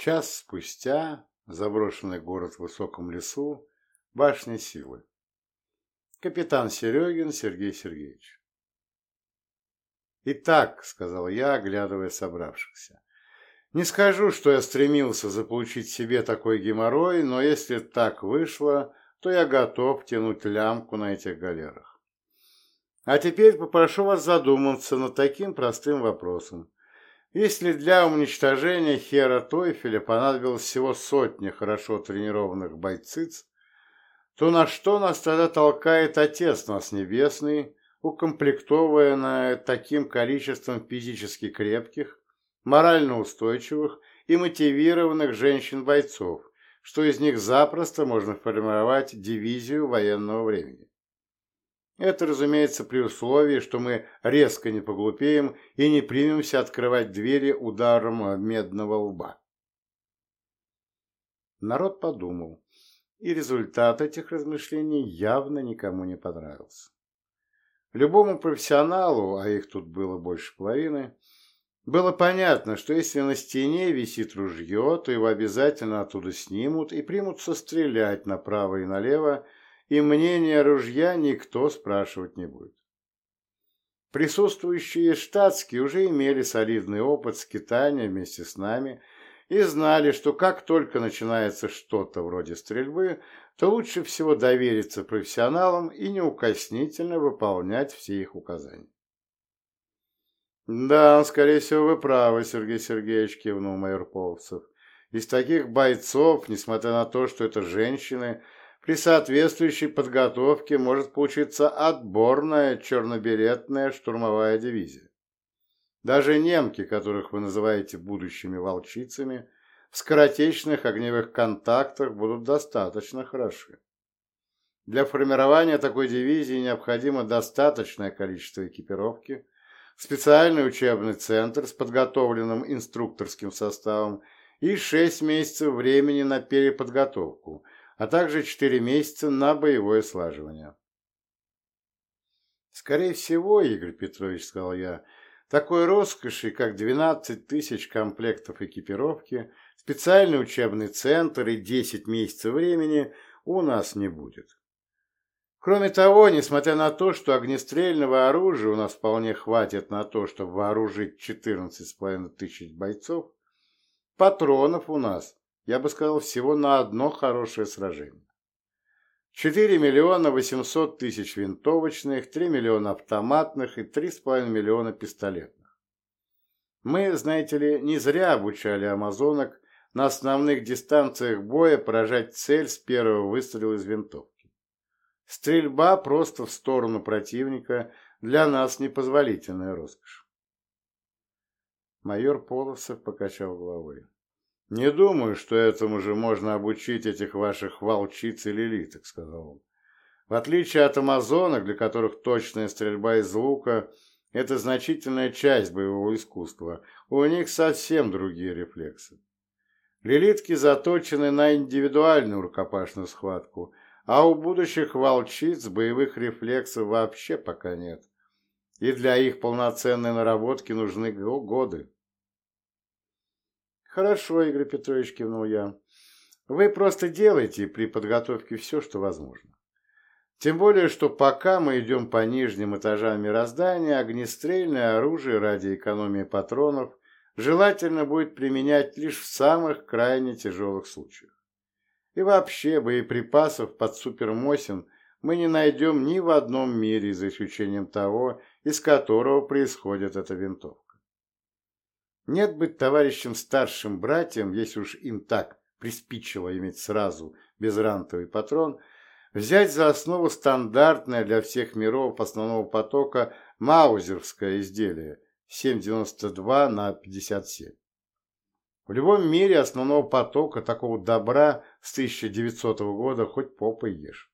Час спустя заброшенный город в высоком лесу, башня силы. Капитан Серегин Сергей Сергеевич. «Итак», — сказал я, оглядывая собравшихся, — «не скажу, что я стремился заполучить себе такой геморрой, но если так вышло, то я готов тянуть лямку на этих галерах. А теперь попрошу вас задуматься над таким простым вопросом. Если для уничтожения Хера Тойфеля понадобилось всего сотни хорошо тренированных бойциц, то на что нас тогда толкает Отец нас Небесный, укомплектовывая таким количеством физически крепких, морально устойчивых и мотивированных женщин-бойцов, что из них запросто можно формировать дивизию военного времени? Это, разумеется, при условии, что мы резко не поглупеем и не примемся открывать двери ударом медного лба. Народ подумал, и результат этих размышлений явно никому не понравился. Любому профессионалу, а их тут было больше половины, было понятно, что если на стене висит ружье, то его обязательно оттуда снимут и примутся стрелять направо и налево, и мнение ружья никто спрашивать не будет. Присутствующие штатские уже имели солидный опыт скитания вместе с нами и знали, что как только начинается что-то вроде стрельбы, то лучше всего довериться профессионалам и неукоснительно выполнять все их указания. «Да, скорее всего, вы правы, Сергей Сергеевич», – кивнул майор Полцев. «Из таких бойцов, несмотря на то, что это женщины, – при соответствующей подготовке может получиться отборная черноберетная штурмовая дивизия. Даже немки, которых вы называете будущими волчицами, в скоротечных огневых контактах будут достаточно хороши. Для формирования такой дивизии необходимо достаточное количество экипировки, специальный учебный центр с подготовленным инструкторским составом и 6 месяцев времени на переподготовку – а также 4 месяца на боевое слаживание. «Скорее всего, Игорь Петрович, — сказал я, — такой роскоши, как 12 тысяч комплектов экипировки, специальный учебный центр и 10 месяцев времени у нас не будет. Кроме того, несмотря на то, что огнестрельного оружия у нас вполне хватит на то, чтобы вооружить 14,5 тысяч бойцов, патронов у нас я бы сказал, всего на одно хорошее сражение. 4 миллиона 800 тысяч винтовочных, 3 миллиона автоматных и 3,5 миллиона пистолетных. Мы, знаете ли, не зря обучали амазонок на основных дистанциях боя поражать цель с первого выстрела из винтовки. Стрельба просто в сторону противника для нас непозволительная роскошь. Майор Полосов покачал головой. «Не думаю, что этому же можно обучить этих ваших волчиц или лилиток», — сказал он. «В отличие от амазонок, для которых точная стрельба из лука — это значительная часть боевого искусства, у них совсем другие рефлексы. Лилитки заточены на индивидуальную рукопашную схватку, а у будущих волчиц боевых рефлексов вообще пока нет. И для их полноценной наработки нужны годы. «Хорошо, Игорь Петрович», — кивнул я. «Вы просто делайте при подготовке все, что возможно. Тем более, что пока мы идем по нижним этажам мироздания, огнестрельное оружие ради экономии патронов желательно будет применять лишь в самых крайне тяжелых случаях. И вообще боеприпасов под супермосин мы не найдем ни в одном мире, за исключением того, из которого происходит эта винтовка. Нет быть товарищем старшим братьям, если уж им так приспичило иметь сразу безрантовый патрон, взять за основу стандартное для всех миров основного потока маузерское изделие 7,92 на 57. В любом мире основного потока такого добра с 1900 года хоть попой ешь.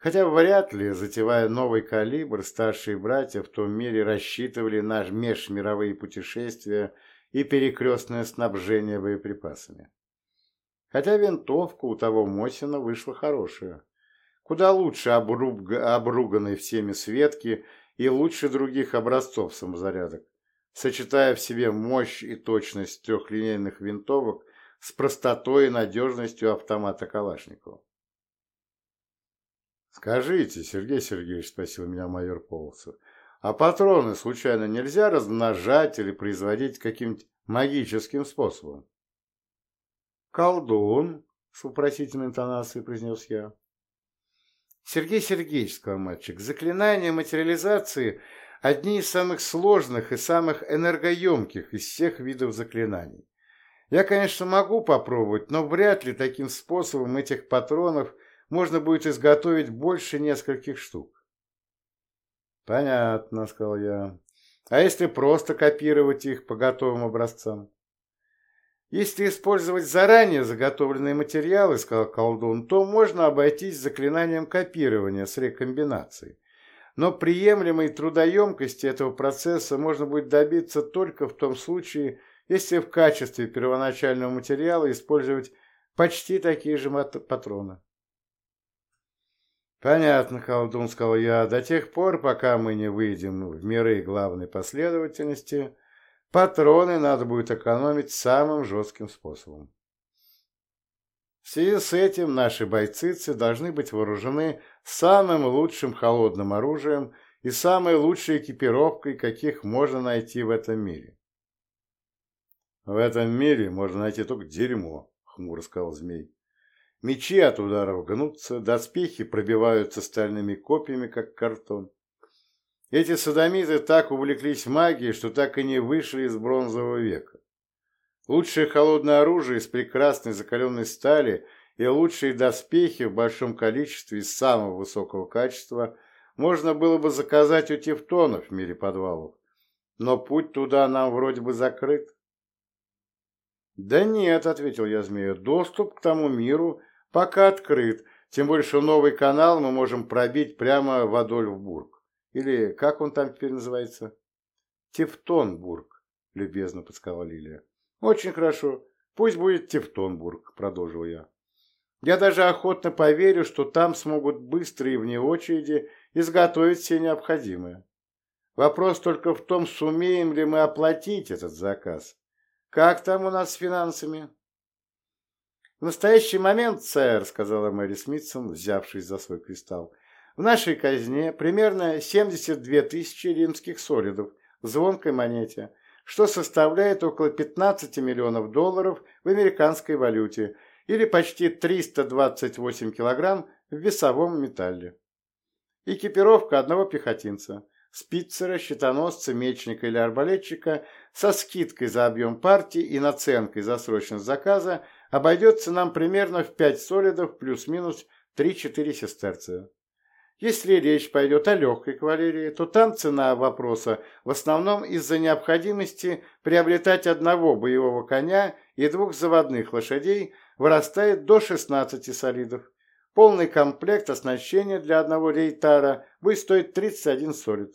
Хотя вряд ли, затевая новый калибр, старшие братья в том мире рассчитывали на межмировые путешествия и перекрестное снабжение боеприпасами. Хотя винтовка у того Мосина вышла хорошая. Куда лучше обруг... обруганной всеми Светки и лучше других образцов самозарядок, сочетая в себе мощь и точность трехлинейных винтовок с простотой и надежностью автомата Калашникова. «Скажите, Сергей Сергеевич, — спросил меня майор Полосов, — а патроны, случайно, нельзя размножать или производить каким-нибудь магическим способом?» «Колдун!» — с вопросительной интонацией произнес я. «Сергей Сергеевич, — сказал мальчик, — заклинания материализации — одни из самых сложных и самых энергоемких из всех видов заклинаний. Я, конечно, могу попробовать, но вряд ли таким способом этих патронов можно будет изготовить больше нескольких штук. «Понятно», — сказал я. «А если просто копировать их по готовым образцам?» «Если использовать заранее заготовленные материалы, — сказал колдун, — то можно обойтись заклинанием копирования с рекомбинацией. Но приемлемой трудоемкости этого процесса можно будет добиться только в том случае, если в качестве первоначального материала использовать почти такие же патроны. «Понятно, колдун», — сказал я, — «до тех пор, пока мы не выйдем в миры главной последовательности, патроны надо будет экономить самым жестким способом». В связи с этим наши бойцицы должны быть вооружены самым лучшим холодным оружием и самой лучшей экипировкой, каких можно найти в этом мире. «В этом мире можно найти только дерьмо», — хмуро сказал змей. Мечи от ударов гнутся, доспехи пробиваются стальными копьями, как картон. Эти садомиты так увлеклись магией, что так и не вышли из бронзового века. Лучшее холодное оружие из прекрасной закаленной стали и лучшие доспехи в большом количестве из самого высокого качества можно было бы заказать у тевтонов в мире подвалов. Но путь туда нам вроде бы закрыт. «Да нет», — ответил я змею, — «доступ к тому миру Пока открыт, тем что новый канал мы можем пробить прямо в Адольфбург. Или как он там теперь называется? Тевтонбург, любезно подсказала Лилия. Очень хорошо. Пусть будет Тевтонбург, продолжил я. Я даже охотно поверю, что там смогут быстро и вне очереди изготовить все необходимое. Вопрос только в том, сумеем ли мы оплатить этот заказ. Как там у нас с финансами? «В настоящий момент, сэр», — сказала Мэри Смитсон, взявшись за свой кристалл, «в нашей казне примерно 72 тысячи римских солидов в звонкой монете, что составляет около 15 миллионов долларов в американской валюте или почти 328 килограмм в весовом металле. Экипировка одного пехотинца, спицера, щитоносца, мечника или арбалетчика со скидкой за объем партии и наценкой за срочность заказа – обойдется нам примерно в 5 солидов плюс-минус 3-4 сестерция. Если речь пойдет о легкой кавалерии, то там цена вопроса в основном из-за необходимости приобретать одного боевого коня и двух заводных лошадей вырастает до 16 солидов. Полный комплект оснащения для одного рейтара будет стоить 31 солид.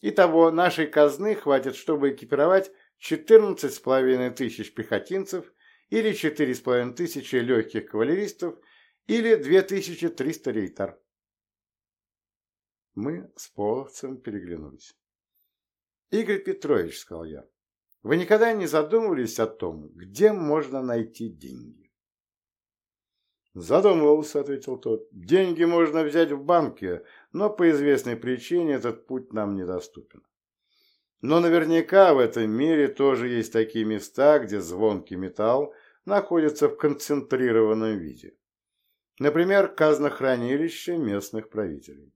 Итого нашей казны хватит, чтобы экипировать 14,5 тысяч пехотинцев или 4,5 тысячи легких кавалеристов, или 2300 рейтар. Мы с половцем переглянулись. «Игорь Петрович», — сказал я, — «вы никогда не задумывались о том, где можно найти деньги?» «Задумывался», — ответил тот. «Деньги можно взять в банке, но по известной причине этот путь нам недоступен. Но наверняка в этом мире тоже есть такие места, где звонкий металл находится в концентрированном виде. Например, казнохранилище местных правителей.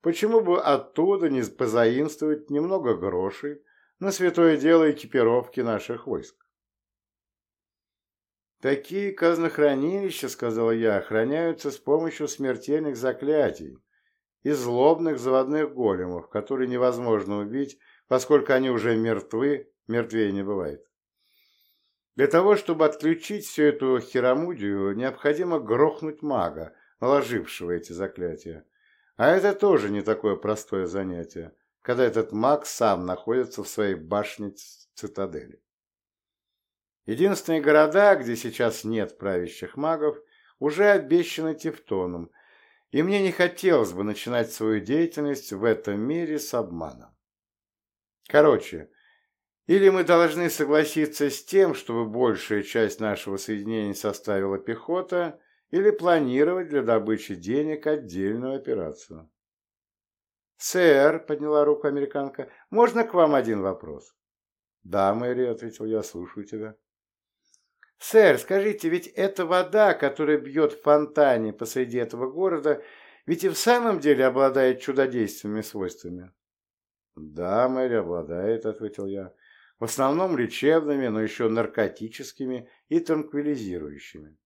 Почему бы оттуда не позаимствовать немного грошей на святое дело экипировки наших войск? Такие казнохранилища, сказал я, охраняются с помощью смертельных заклятий и злобных заводных големов, которые невозможно убить поскольку они уже мертвы, мертвее не бывает. Для того, чтобы отключить всю эту херамудию, необходимо грохнуть мага, наложившего эти заклятия. А это тоже не такое простое занятие, когда этот маг сам находится в своей башне цитадели. Единственные города, где сейчас нет правящих магов, уже обещаны Тевтоном, и мне не хотелось бы начинать свою деятельность в этом мире с обманом. Короче, Или мы должны согласиться с тем, чтобы большая часть нашего соединения составила пехота, или планировать для добычи денег отдельную операцию. «Сэр», — подняла руку американка, — «можно к вам один вопрос?» «Да, Мэри», — ответил я, — «слушаю тебя». «Сэр, скажите, ведь эта вода, которая бьет в фонтане посреди этого города, ведь и в самом деле обладает чудодейственными свойствами?» «Да, Мэри, обладает», — ответил я. «В основном лечебными, но еще наркотическими и транквилизирующими.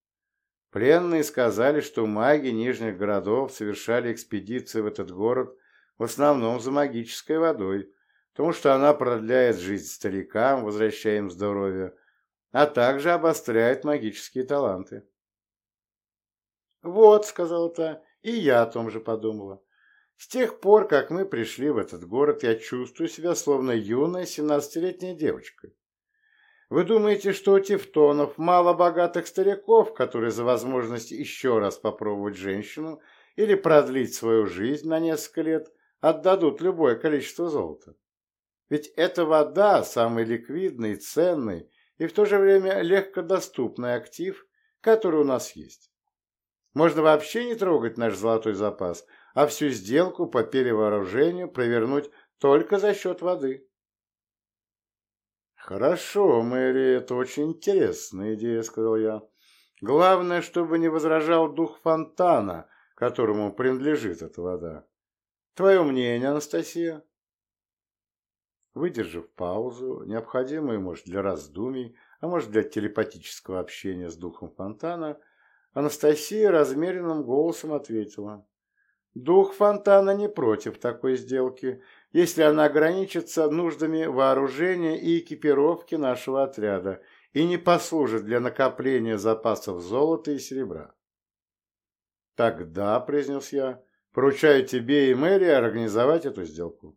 Пленные сказали, что маги нижних городов совершали экспедиции в этот город в основном за магической водой, потому что она продляет жизнь старикам, возвращая им здоровье, а также обостряет магические таланты. «Вот», — сказала та, — «и я о том же подумала. С тех пор, как мы пришли в этот город, я чувствую себя словно юная семнадцатилетняя девочка. Вы думаете, что у тевтонов мало богатых стариков, которые за возможность еще раз попробовать женщину или продлить свою жизнь на несколько лет отдадут любое количество золота? Ведь эта вода – самый ликвидный, ценный и в то же время легкодоступный актив, который у нас есть. Можно вообще не трогать наш золотой запас, а всю сделку по перевооружению провернуть только за счет воды. «Хорошо, Мэри, это очень интересная идея», — сказал я. «Главное, чтобы не возражал дух фонтана, которому принадлежит эта вода. Твое мнение, Анастасия?» Выдержав паузу, необходимую, может, для раздумий, а может, для телепатического общения с духом фонтана, Анастасия размеренным голосом ответила. Дух фонтана не против такой сделки, если она ограничится нуждами вооружения и экипировки нашего отряда и не послужит для накопления запасов золота и серебра. «Тогда», — произнес я, — «поручаю тебе и Мэри организовать эту сделку».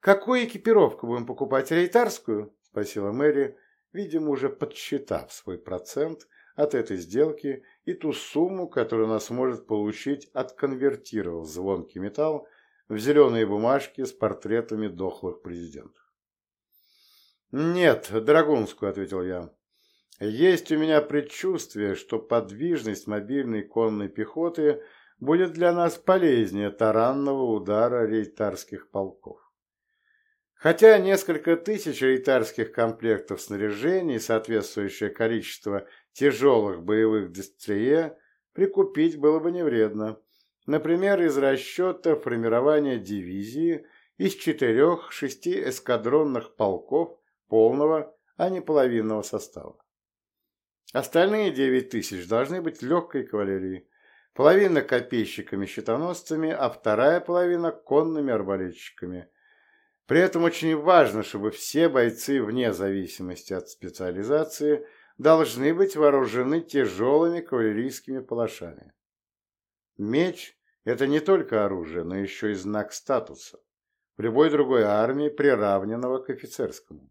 «Какую экипировку будем покупать? Рейтарскую?» — спросила Мэри, видимо, уже подсчитав свой процент — от этой сделки и ту сумму, которую она сможет получить, отконвертировав звонкий металл в зеленые бумажки с портретами дохлых президентов. «Нет, Драгунскую», — ответил я. «Есть у меня предчувствие, что подвижность мобильной конной пехоты будет для нас полезнее таранного удара рейтарских полков. Хотя несколько тысяч рейтарских комплектов снаряжения и соответствующее количество тяжелых боевых дистрие прикупить было бы не вредно. Например, из расчета формирования дивизии из четырех-шести эскадронных полков полного, а не половинного состава. Остальные девять тысяч должны быть легкой кавалерией, половина копейщиками-щитоносцами, а вторая половина конными арбалетчиками. При этом очень важно, чтобы все бойцы, вне зависимости от специализации – должны быть вооружены тяжелыми кавалерийскими палашами. Меч – это не только оружие, но еще и знак статуса в любой другой армии, приравненного к офицерскому.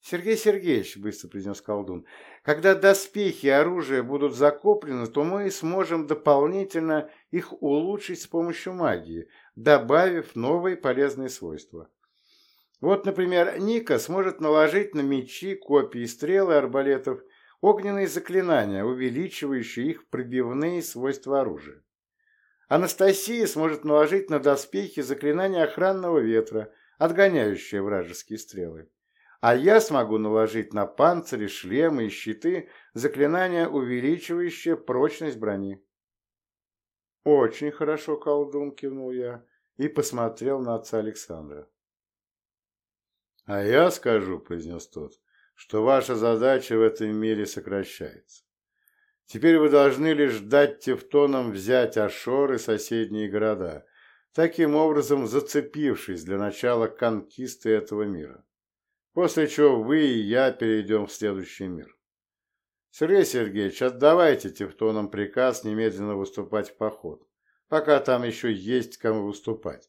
«Сергей Сергеевич», — быстро произнес колдун, — «когда доспехи и оружие будут закоплены, то мы сможем дополнительно их улучшить с помощью магии, добавив новые полезные свойства. Вот, например, Ника сможет наложить на мечи, копии, стрелы арбалетов огненные заклинания, увеличивающие их пробивные свойства оружия. Анастасия сможет наложить на доспехи заклинания охранного ветра, отгоняющие вражеские стрелы. А я смогу наложить на панцири, шлемы и щиты заклинания, увеличивающие прочность брони. «Очень хорошо, колдун», — кивнул я и посмотрел на отца Александра. «А я скажу», — произнес тот, — «что ваша задача в этом мире сокращается. Теперь вы должны лишь дать тевтонам взять Ашор и соседние города, таким образом зацепившись для начала конкисты этого мира. После чего вы и я перейдем в следующий мир. Сергей Сергеевич, отдавайте тевтонам приказ немедленно выступать в поход, пока там еще есть кому выступать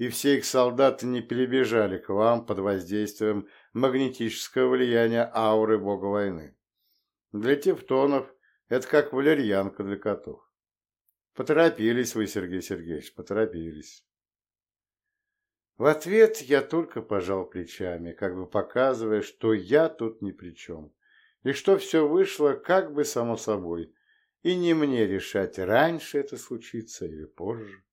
и все их солдаты не перебежали к вам под воздействием магнетического влияния ауры бога войны. Для тевтонов это как валерьянка для котов. Поторопились вы, Сергей Сергеевич, поторопились. В ответ я только пожал плечами, как бы показывая, что я тут ни при чем, и что все вышло как бы само собой, и не мне решать, раньше это случится или позже.